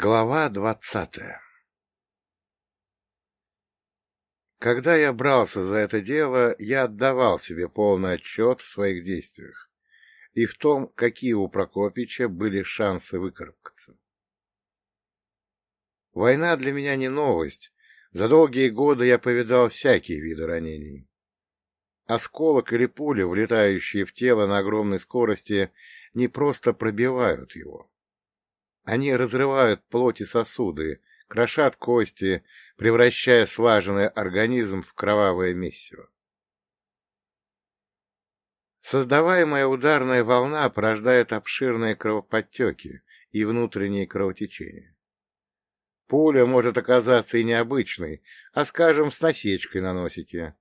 Глава двадцатая Когда я брался за это дело, я отдавал себе полный отчет в своих действиях и в том, какие у Прокопича были шансы выкарабкаться. Война для меня не новость. За долгие годы я повидал всякие виды ранений. Осколок или пуля, влетающие в тело на огромной скорости, не просто пробивают его. Они разрывают плоть и сосуды, крошат кости, превращая слаженный организм в кровавое месиво. Создаваемая ударная волна порождает обширные кровоподтеки и внутренние кровотечения. Пуля может оказаться и необычной, а, скажем, с насечкой на носике.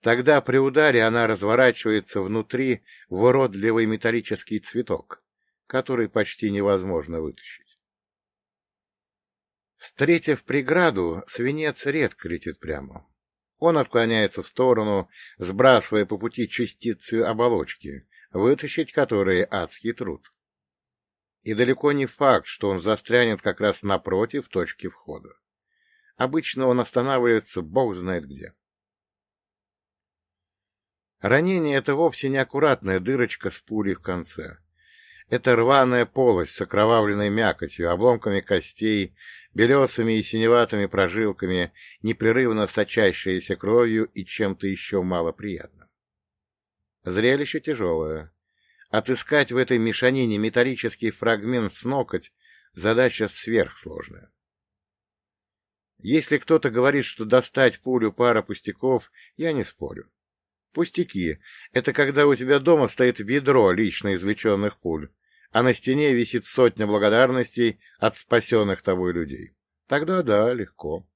Тогда при ударе она разворачивается внутри в уродливый металлический цветок, который почти невозможно вытащить. Встретив преграду, свинец редко летит прямо. Он отклоняется в сторону, сбрасывая по пути частицы оболочки, вытащить которые адский труд. И далеко не факт, что он застрянет как раз напротив точки входа. Обычно он останавливается бог знает где. Ранение — это вовсе не аккуратная дырочка с пулей в конце. Это рваная полость с окровавленной мякотью, обломками костей, белесыми и синеватыми прожилками, непрерывно сочащаяся кровью и чем-то еще малоприятным. Зрелище тяжелое. Отыскать в этой мешанине металлический фрагмент с ноготь — задача сверхсложная. Если кто-то говорит, что достать пулю пара пустяков, я не спорю. Пустяки — это когда у тебя дома стоит ведро лично извлеченных пуль, а на стене висит сотня благодарностей от спасенных тобой людей. Тогда да, легко.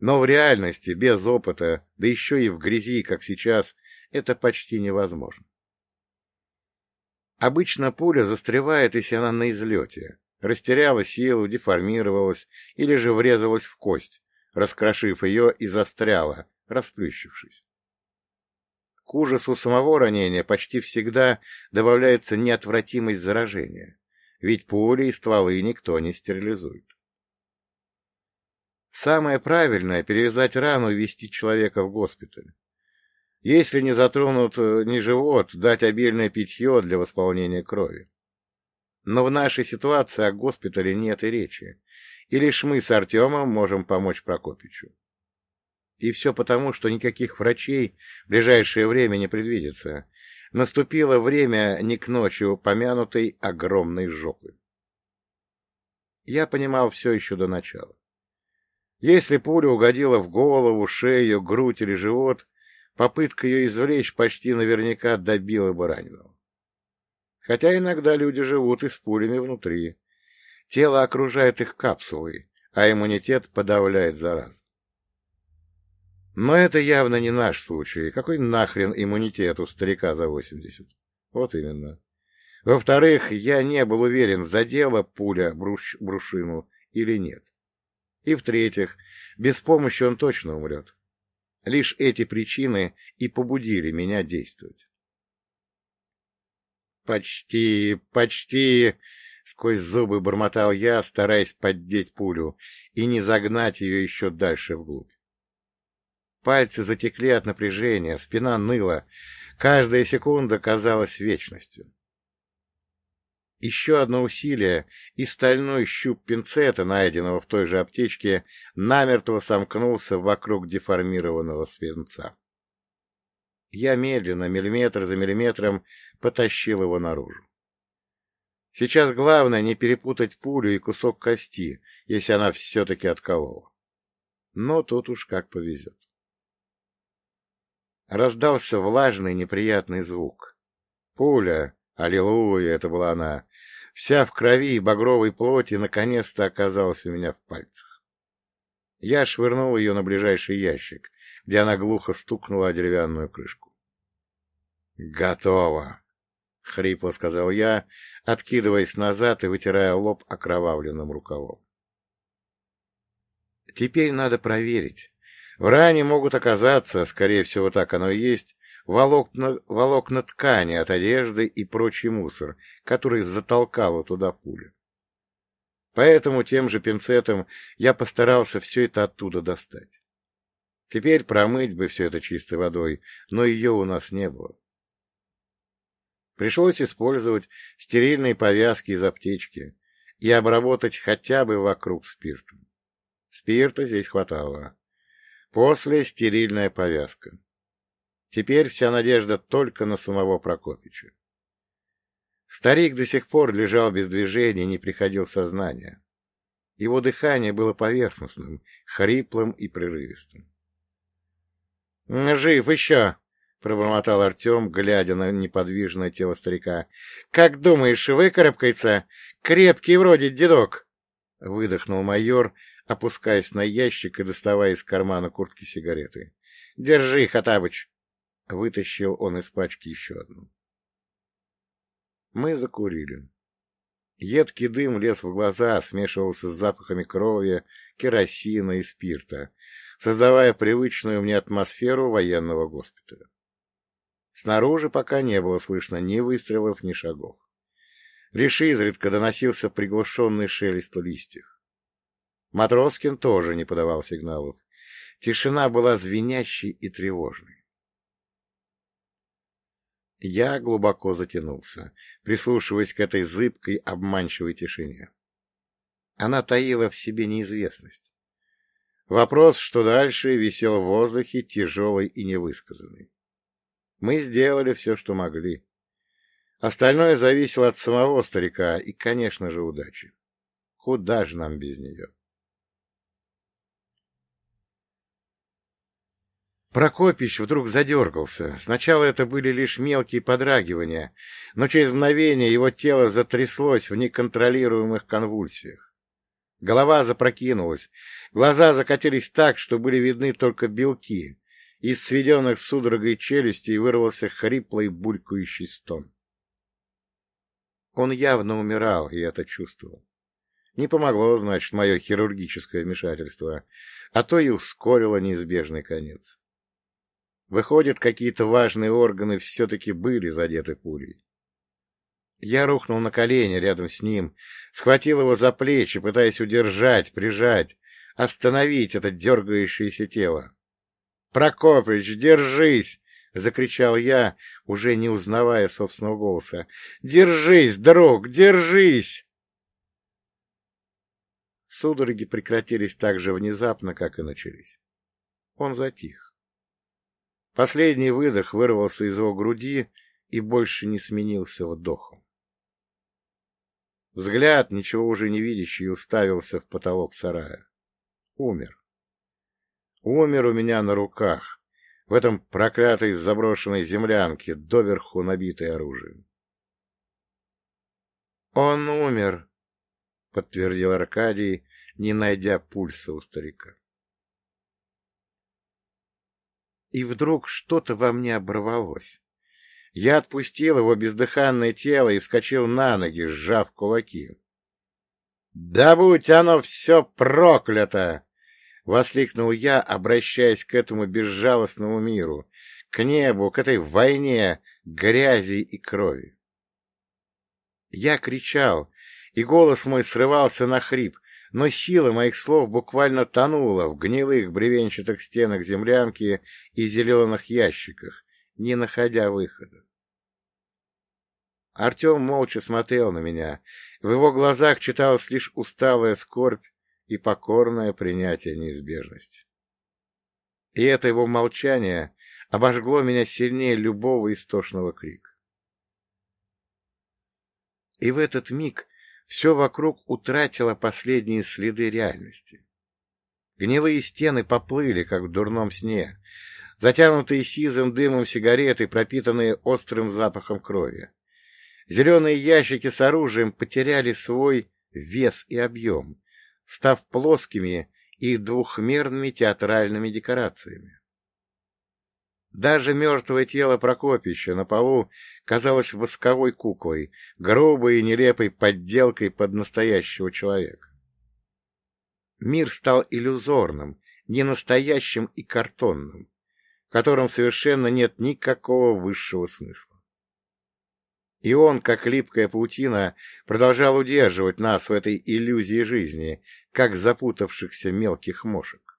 Но в реальности, без опыта, да еще и в грязи, как сейчас, это почти невозможно. Обычно пуля застревает, если она на излете, растеряла силу, деформировалась или же врезалась в кость, раскрошив ее и застряла, расплющившись. К ужасу самого ранения почти всегда добавляется неотвратимость заражения, ведь пули и стволы никто не стерилизует. Самое правильное — перевязать рану и вести человека в госпиталь. Если не затронут э, ни живот, дать обильное питье для восполнения крови. Но в нашей ситуации о госпитале нет и речи, и лишь мы с Артемом можем помочь Прокопичу. И все потому, что никаких врачей в ближайшее время не предвидится. Наступило время не к ночи упомянутой огромной жопы. Я понимал все еще до начала. Если пуля угодила в голову, шею, грудь или живот, попытка ее извлечь почти наверняка добила бы раненого. Хотя иногда люди живут и с пулями внутри. Тело окружает их капсулой, а иммунитет подавляет заразу. Но это явно не наш случай. Какой нахрен иммунитет у старика за восемьдесят? Вот именно. Во-вторых, я не был уверен, задела пуля бруш... брушину или нет. И в-третьих, без помощи он точно умрет. Лишь эти причины и побудили меня действовать. «Почти, почти!» — сквозь зубы бормотал я, стараясь поддеть пулю и не загнать ее еще дальше вглубь. Пальцы затекли от напряжения, спина ныла. Каждая секунда казалась вечностью. Еще одно усилие, и стальной щуп пинцета, найденного в той же аптечке, намертво сомкнулся вокруг деформированного свинца. Я медленно, миллиметр за миллиметром, потащил его наружу. Сейчас главное не перепутать пулю и кусок кости, если она все-таки отколола. Но тут уж как повезет. Раздался влажный неприятный звук. Пуля, аллилуйя, это была она, вся в крови и багровой плоти, наконец-то оказалась у меня в пальцах. Я швырнул ее на ближайший ящик, где она глухо стукнула о деревянную крышку. «Готово!» — хрипло сказал я, откидываясь назад и вытирая лоб окровавленным рукавом. «Теперь надо проверить, в ране могут оказаться, скорее всего, так оно и есть, волокна, волокна ткани от одежды и прочий мусор, который затолкала туда пуля. Поэтому тем же пинцетом я постарался все это оттуда достать. Теперь промыть бы все это чистой водой, но ее у нас не было. Пришлось использовать стерильные повязки из аптечки и обработать хотя бы вокруг спиртом. Спирта здесь хватало. После стерильная повязка. Теперь вся надежда только на самого Прокопича. Старик до сих пор лежал без движения не приходил в сознание. Его дыхание было поверхностным, хриплым и прерывистым. — Жив еще! — пробормотал Артем, глядя на неподвижное тело старика. — Как думаешь, выкарабкается? Крепкий вроде дедок! — выдохнул майор, опускаясь на ящик и доставая из кармана куртки сигареты. — Держи, Хатабыч! — вытащил он из пачки еще одну. Мы закурили. Едкий дым лез в глаза, смешивался с запахами крови, керосина и спирта, создавая привычную мне атмосферу военного госпиталя. Снаружи пока не было слышно ни выстрелов, ни шагов. Лишь изредка доносился приглушенный шелест листьев. Матроскин тоже не подавал сигналов. Тишина была звенящей и тревожной. Я глубоко затянулся, прислушиваясь к этой зыбкой, обманчивой тишине. Она таила в себе неизвестность. Вопрос, что дальше, висел в воздухе, тяжелый и невысказанный. Мы сделали все, что могли. Остальное зависело от самого старика и, конечно же, удачи. Куда же нам без нее? Прокопич вдруг задергался. Сначала это были лишь мелкие подрагивания, но через мгновение его тело затряслось в неконтролируемых конвульсиях. Голова запрокинулась, глаза закатились так, что были видны только белки, из сведенных судорогой челюстей вырвался хриплый булькающий стон. Он явно умирал, и это чувствовал. Не помогло, значит, мое хирургическое вмешательство, а то и ускорило неизбежный конец. Выходит, какие-то важные органы все-таки были задеты пулей. Я рухнул на колени рядом с ним, схватил его за плечи, пытаясь удержать, прижать, остановить это дергающееся тело. — Прокопыч, держись! — закричал я, уже не узнавая собственного голоса. — Держись, друг, держись! Судороги прекратились так же внезапно, как и начались. Он затих. Последний выдох вырвался из его груди и больше не сменился вдохом. Взгляд, ничего уже не видящий, уставился в потолок сарая. Умер. Умер у меня на руках, в этом проклятой заброшенной землянке, доверху набитой оружием. «Он умер», — подтвердил Аркадий, не найдя пульса у старика. И вдруг что-то во мне оборвалось. Я отпустил его бездыханное тело и вскочил на ноги, сжав кулаки. «Да будь оно все проклято!» Воскликнул я, обращаясь к этому безжалостному миру, к небу, к этой войне, грязи и крови. Я кричал, и голос мой срывался на хрип, но сила моих слов буквально тонула в гнилых бревенчатых стенах землянки и зеленых ящиках, не находя выхода. Артем молча смотрел на меня. В его глазах читалась лишь усталая скорбь и покорное принятие неизбежности. И это его молчание обожгло меня сильнее любого истошного крика. И в этот миг все вокруг утратило последние следы реальности. Гнилые стены поплыли, как в дурном сне, затянутые сизым дымом сигареты, пропитанные острым запахом крови. Зеленые ящики с оружием потеряли свой вес и объем, став плоскими и двухмерными театральными декорациями. Даже мертвое тело Прокопича на полу казалось восковой куклой, грубой и нелепой подделкой под настоящего человека. Мир стал иллюзорным, ненастоящим и картонным, в котором совершенно нет никакого высшего смысла. И он, как липкая паутина, продолжал удерживать нас в этой иллюзии жизни, как запутавшихся мелких мошек.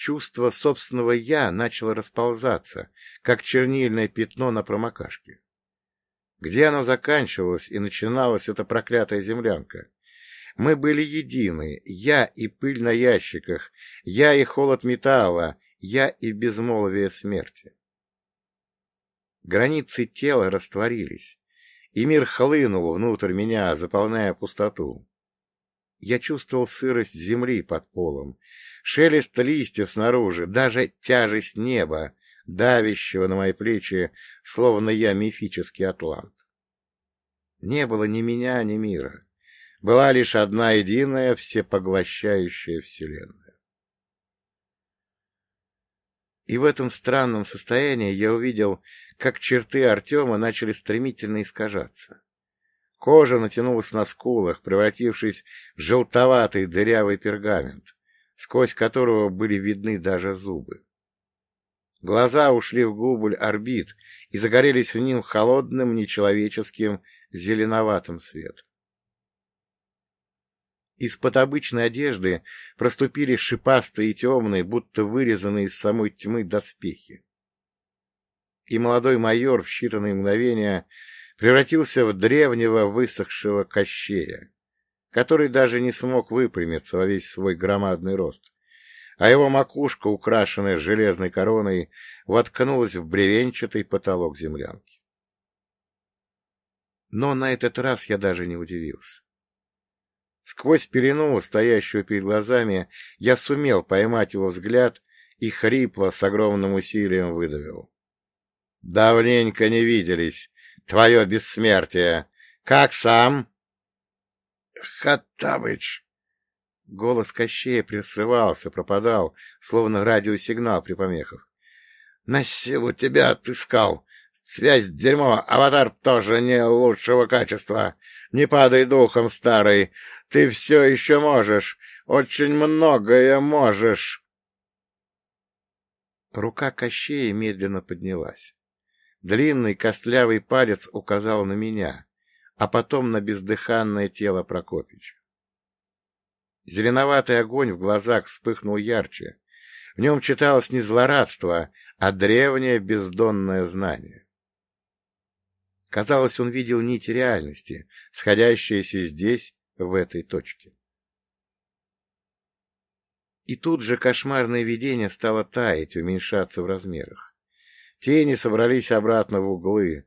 Чувство собственного «я» начало расползаться, как чернильное пятно на промокашке. Где оно заканчивалось и начиналась эта проклятая землянка? Мы были едины, я и пыль на ящиках, я и холод металла, я и безмолвие смерти. Границы тела растворились, и мир хлынул внутрь меня, заполняя пустоту. Я чувствовал сырость земли под полом, шелест листьев снаружи, даже тяжесть неба, давящего на мои плечи, словно я мифический атлант. Не было ни меня, ни мира. Была лишь одна единая, всепоглощающая вселенная. И в этом странном состоянии я увидел, как черты Артема начали стремительно искажаться. Кожа натянулась на скулах, превратившись в желтоватый дырявый пергамент, сквозь которого были видны даже зубы. Глаза ушли в губуль орбит и загорелись в ним холодным, нечеловеческим, зеленоватым светом. Из-под обычной одежды проступили шипастые и темные, будто вырезанные из самой тьмы доспехи. И молодой майор в считанные мгновения превратился в древнего высохшего кощея, который даже не смог выпрямиться во весь свой громадный рост, а его макушка, украшенная железной короной, воткнулась в бревенчатый потолок землянки. Но на этот раз я даже не удивился. Сквозь пелену, стоящую перед глазами, я сумел поймать его взгляд и хрипло с огромным усилием выдавил. — Давненько не виделись. Твое бессмертие. Как сам? — Хаттабыч. Голос Кощея присрывался, пропадал, словно радиосигнал при помехах. — На силу тебя отыскал. Связь дерьмо, аватар тоже не лучшего качества. Не падай духом, старый. Ты все еще можешь. Очень многое можешь. Рука Кощея медленно поднялась. Длинный костлявый палец указал на меня, а потом на бездыханное тело Прокопича. Зеленоватый огонь в глазах вспыхнул ярче. В нем читалось не злорадство, а древнее бездонное знание. Казалось, он видел нить реальности, сходящиеся здесь, в этой точке. И тут же кошмарное видение стало таять, уменьшаться в размерах. Тени собрались обратно в углы.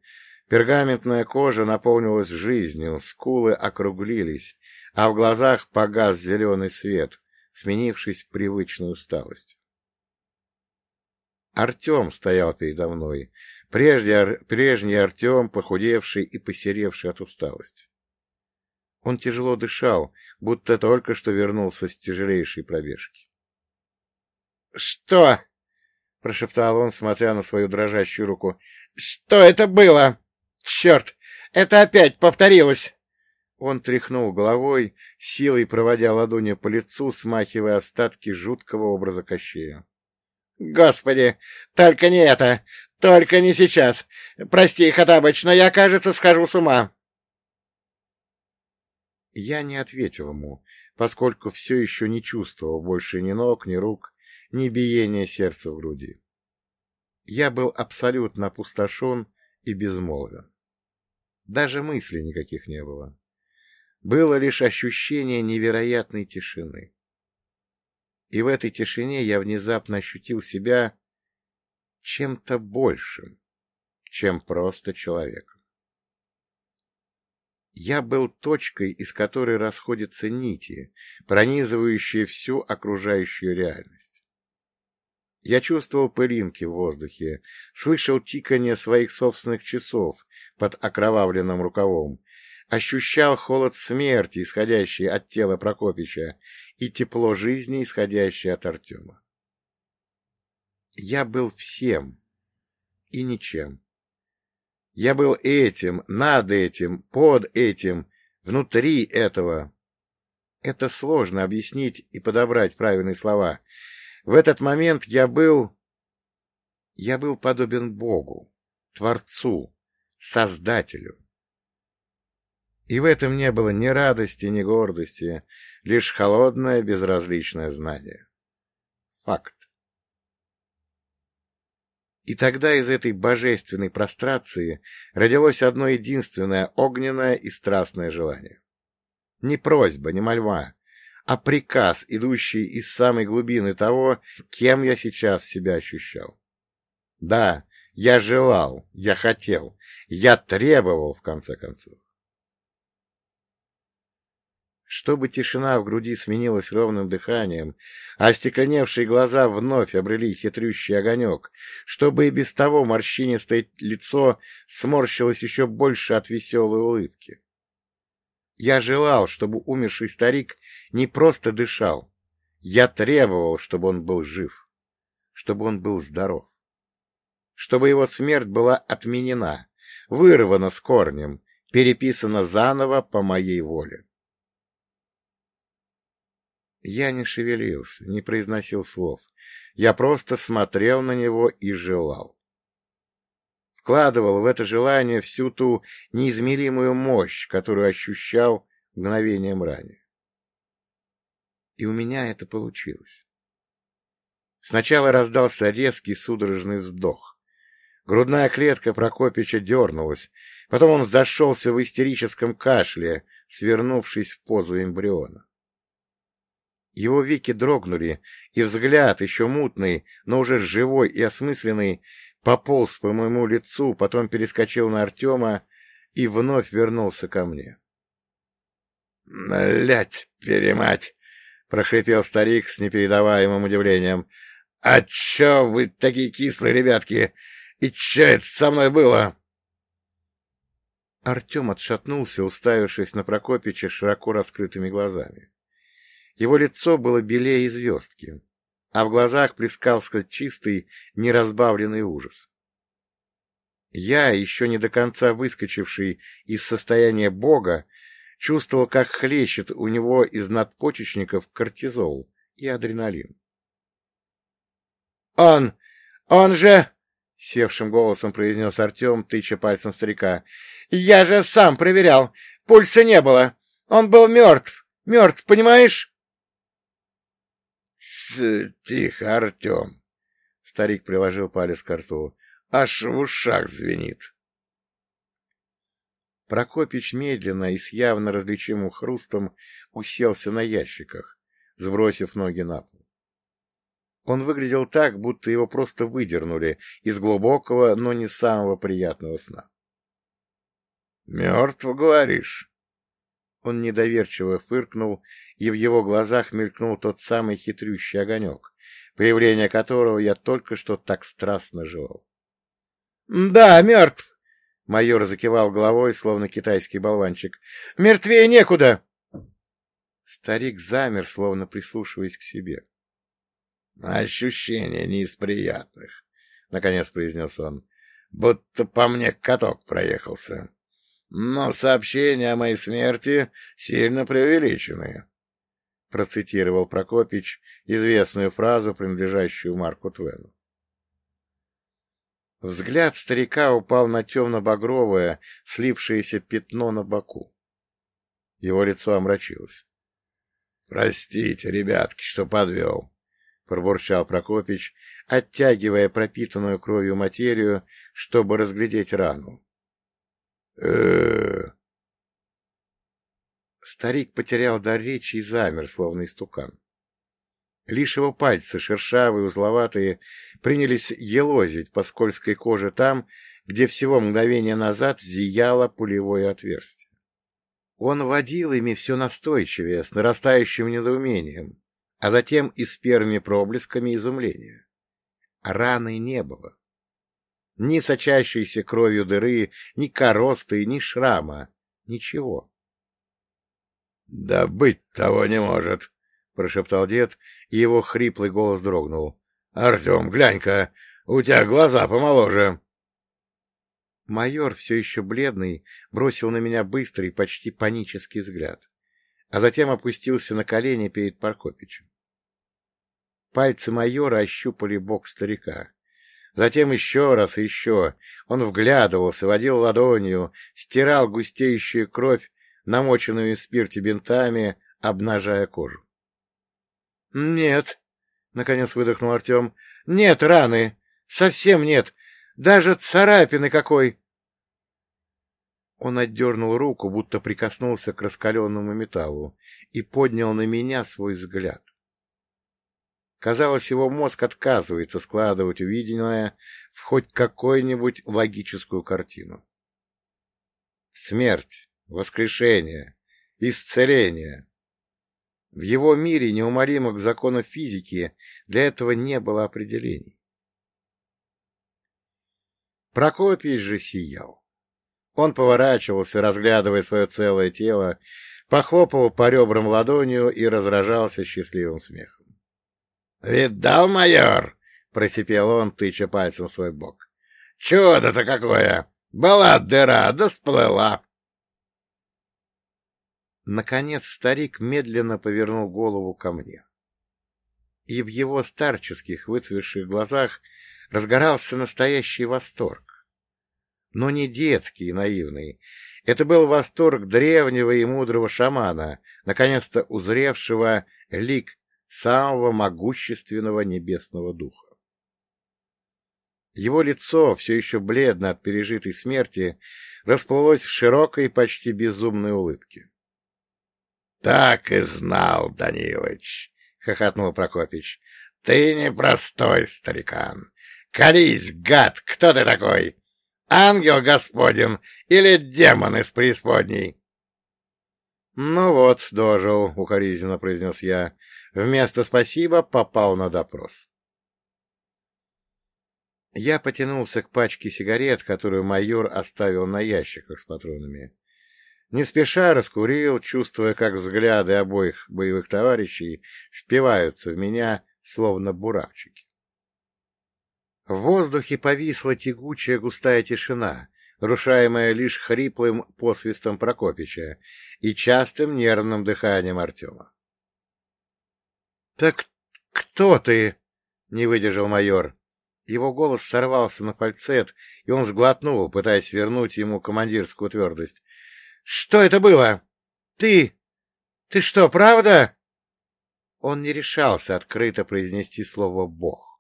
Пергаментная кожа наполнилась жизнью, скулы округлились, а в глазах погас зеленый свет, сменившись привычной усталостью. Артем стоял передо мной, прежде, прежний Артем, похудевший и посеревший от усталости. Он тяжело дышал, будто только что вернулся с тяжелейшей пробежки. — Что? — прошептал он, смотря на свою дрожащую руку. — Что это было? Черт! Это опять повторилось! Он тряхнул головой, силой проводя ладонью по лицу, смахивая остатки жуткого образа Кощея. — Господи! Только не это! Только не сейчас! Прости, Хатабыч, но я, кажется, схожу с ума! Я не ответил ему, поскольку все еще не чувствовал больше ни ног, ни рук, ни биения сердца в груди. Я был абсолютно опустошен и безмолвен. Даже мыслей никаких не было. Было лишь ощущение невероятной тишины. И в этой тишине я внезапно ощутил себя чем-то большим, чем просто человеком. Я был точкой, из которой расходятся нити, пронизывающие всю окружающую реальность. Я чувствовал пылинки в воздухе, слышал тиканье своих собственных часов под окровавленным рукавом, ощущал холод смерти, исходящий от тела Прокопича, и тепло жизни, исходящее от Артема. Я был всем и ничем. Я был этим, над этим, под этим, внутри этого. Это сложно объяснить и подобрать правильные слова — в этот момент я был... Я был подобен Богу, Творцу, Создателю. И в этом не было ни радости, ни гордости, лишь холодное, безразличное знание. Факт. И тогда из этой божественной прострации родилось одно единственное огненное и страстное желание. Не просьба, не мольва, а приказ, идущий из самой глубины того, кем я сейчас себя ощущал. Да, я желал, я хотел, я требовал, в конце концов. Чтобы тишина в груди сменилась ровным дыханием, а остекленевшие глаза вновь обрели хитрющий огонек, чтобы и без того морщинистое лицо сморщилось еще больше от веселой улыбки. Я желал, чтобы умерший старик не просто дышал. Я требовал, чтобы он был жив, чтобы он был здоров, чтобы его смерть была отменена, вырвана с корнем, переписана заново по моей воле. Я не шевелился, не произносил слов. Я просто смотрел на него и желал. Вкладывал в это желание всю ту неизмеримую мощь, которую ощущал мгновением ранее. И у меня это получилось. Сначала раздался резкий судорожный вздох. Грудная клетка Прокопича дернулась, потом он зашелся в истерическом кашле, свернувшись в позу эмбриона. Его веки дрогнули, и взгляд, еще мутный, но уже живой и осмысленный, пополз по моему лицу, потом перескочил на Артема и вновь вернулся ко мне. — Блять, перемать! — прохрипел старик с непередаваемым удивлением. — А чё вы такие кислые, ребятки? И чё это со мной было? Артем отшатнулся, уставившись на Прокопича широко раскрытыми глазами. Его лицо было белее звездки, а в глазах плескался чистый, неразбавленный ужас. Я, еще не до конца выскочивший из состояния бога, чувствовал, как хлещет у него из надпочечников кортизол и адреналин. «Он! Он же...» — севшим голосом произнес Артем, тыча пальцем старика. «Я же сам проверял. Пульса не было. Он был мертв. Мертв, понимаешь?» — Тихо, Артем! — старик приложил палец к рту. — Аж в ушах звенит. Прокопич медленно и с явно различимым хрустом уселся на ящиках, сбросив ноги на пол. Он выглядел так, будто его просто выдернули из глубокого, но не самого приятного сна. — Мертв, говоришь? Он недоверчиво фыркнул, и в его глазах мелькнул тот самый хитрющий огонек, появление которого я только что так страстно желал. — Да, мертв! — майор закивал головой, словно китайский болванчик. — Мертвее некуда! Старик замер, словно прислушиваясь к себе. — Ощущение не из приятных, — наконец произнес он, — будто по мне каток проехался. Но сообщения о моей смерти сильно преувеличены. Процитировал Прокопич известную фразу, принадлежащую Марку Твену. Взгляд старика упал на темно-багровое, слившееся пятно на боку. Его лицо омрачилось. — Простите, ребятки, что подвел, — пробурчал Прокопич, оттягивая пропитанную кровью материю, чтобы разглядеть рану э Старик потерял дар речи и замер, словно истукан. Лишь его пальцы, шершавые, узловатые, принялись елозить по скользкой коже там, где всего мгновение назад зияло пулевое отверстие. Он водил ими все настойчивее, с нарастающим недоумением, а затем и с первыми проблесками изумления. Раны не было. Ни сочащейся кровью дыры, ни коросты, ни шрама. Ничего. — Да быть того не может, — прошептал дед, и его хриплый голос дрогнул. — Артем, глянь-ка, у тебя глаза помоложе. Майор, все еще бледный, бросил на меня быстрый, почти панический взгляд, а затем опустился на колени перед Паркопичем. Пальцы майора ощупали бок старика. Затем еще раз и еще. Он вглядывался, водил ладонью, стирал густеющую кровь, намоченную в спирте бинтами, обнажая кожу. — Нет, — наконец выдохнул Артем, — нет раны, совсем нет, даже царапины какой. Он отдернул руку, будто прикоснулся к раскаленному металлу, и поднял на меня свой взгляд. Казалось, его мозг отказывается складывать увиденное в хоть какую-нибудь логическую картину. Смерть, воскрешение, исцеление. В его мире неумолимых законов физики для этого не было определений. Прокопий же сиял. Он поворачивался, разглядывая свое целое тело, похлопал по ребрам ладонью и разражался счастливым смехом. «Видал, майор?» — просипел он, тыча пальцем в свой бок. «Чудо-то какое! Была дыра, да сплыла!» Наконец старик медленно повернул голову ко мне. И в его старческих выцветших глазах разгорался настоящий восторг. Но не детский и наивный. Это был восторг древнего и мудрого шамана, наконец-то узревшего лик самого могущественного небесного духа. Его лицо, все еще бледно от пережитой смерти, расплылось в широкой, почти безумной улыбке. — Так и знал, Данилыч, — хохотнул Прокопич. — Ты непростой старикан. Колись, гад, кто ты такой? Ангел господин или демон из преисподней? — Ну вот, дожил, — укоризненно произнес я. Вместо «спасибо» попал на допрос. Я потянулся к пачке сигарет, которую майор оставил на ящиках с патронами. Не спеша раскурил, чувствуя, как взгляды обоих боевых товарищей впиваются в меня, словно буравчики. В воздухе повисла тягучая густая тишина, нарушаемая лишь хриплым посвистом Прокопича и частым нервным дыханием Артема. — Так кто ты? — не выдержал майор. Его голос сорвался на фальцет, и он сглотнул, пытаясь вернуть ему командирскую твердость. — Что это было? Ты? Ты что, правда? Он не решался открыто произнести слово «бог».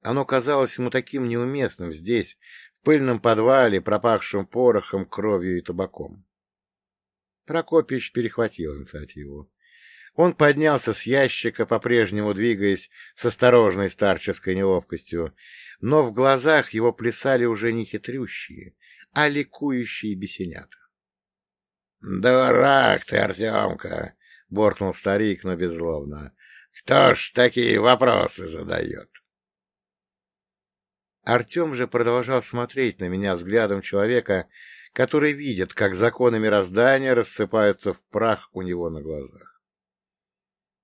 Оно казалось ему таким неуместным здесь, в пыльном подвале, пропахшем порохом, кровью и табаком. Прокопич перехватил инициативу. Он поднялся с ящика, по-прежнему двигаясь с осторожной старческой неловкостью, но в глазах его плясали уже не хитрющие, а ликующие бесенята. — Дурак ты, Артемка! — боркнул старик, но беззлобно. — Кто ж такие вопросы задает? Артем же продолжал смотреть на меня взглядом человека, который видит, как законы мироздания рассыпаются в прах у него на глазах.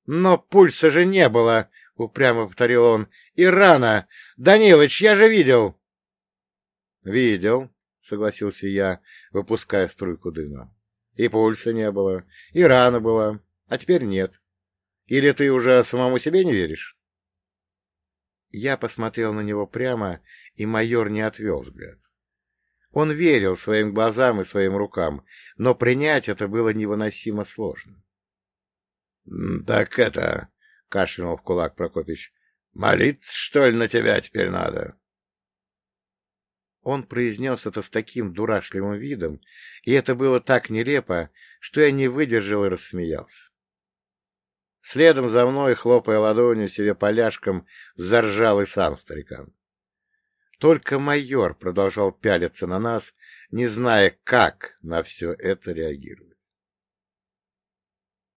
«Но пульса же не было!» — упрямо повторил он. «И рано! Данилыч, я же видел!» «Видел», — согласился я, выпуская струйку дыма. «И пульса не было, и рана была, а теперь нет. Или ты уже самому себе не веришь?» Я посмотрел на него прямо, и майор не отвел взгляд. Он верил своим глазам и своим рукам, но принять это было невыносимо сложно. — Так это... — кашлянул в кулак Прокопич. — Молиться, что ли, на тебя теперь надо? Он произнес это с таким дурашливым видом, и это было так нелепо, что я не выдержал и рассмеялся. Следом за мной, хлопая ладонью себе поляшком, заржал и сам старикан. Только майор продолжал пялиться на нас, не зная, как на все это реагировать.